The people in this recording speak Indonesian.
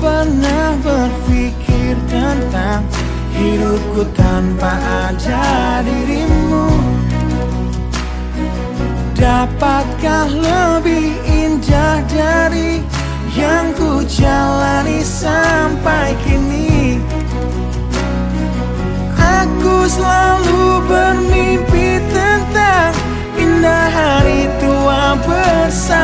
pernah berpikir tentang Hidupku tanpa ada dirimu. Dapatkah lebih indah dari yang ku jalani sampai kini? Aku selalu bermimpi tentang indah hari tua bersamamu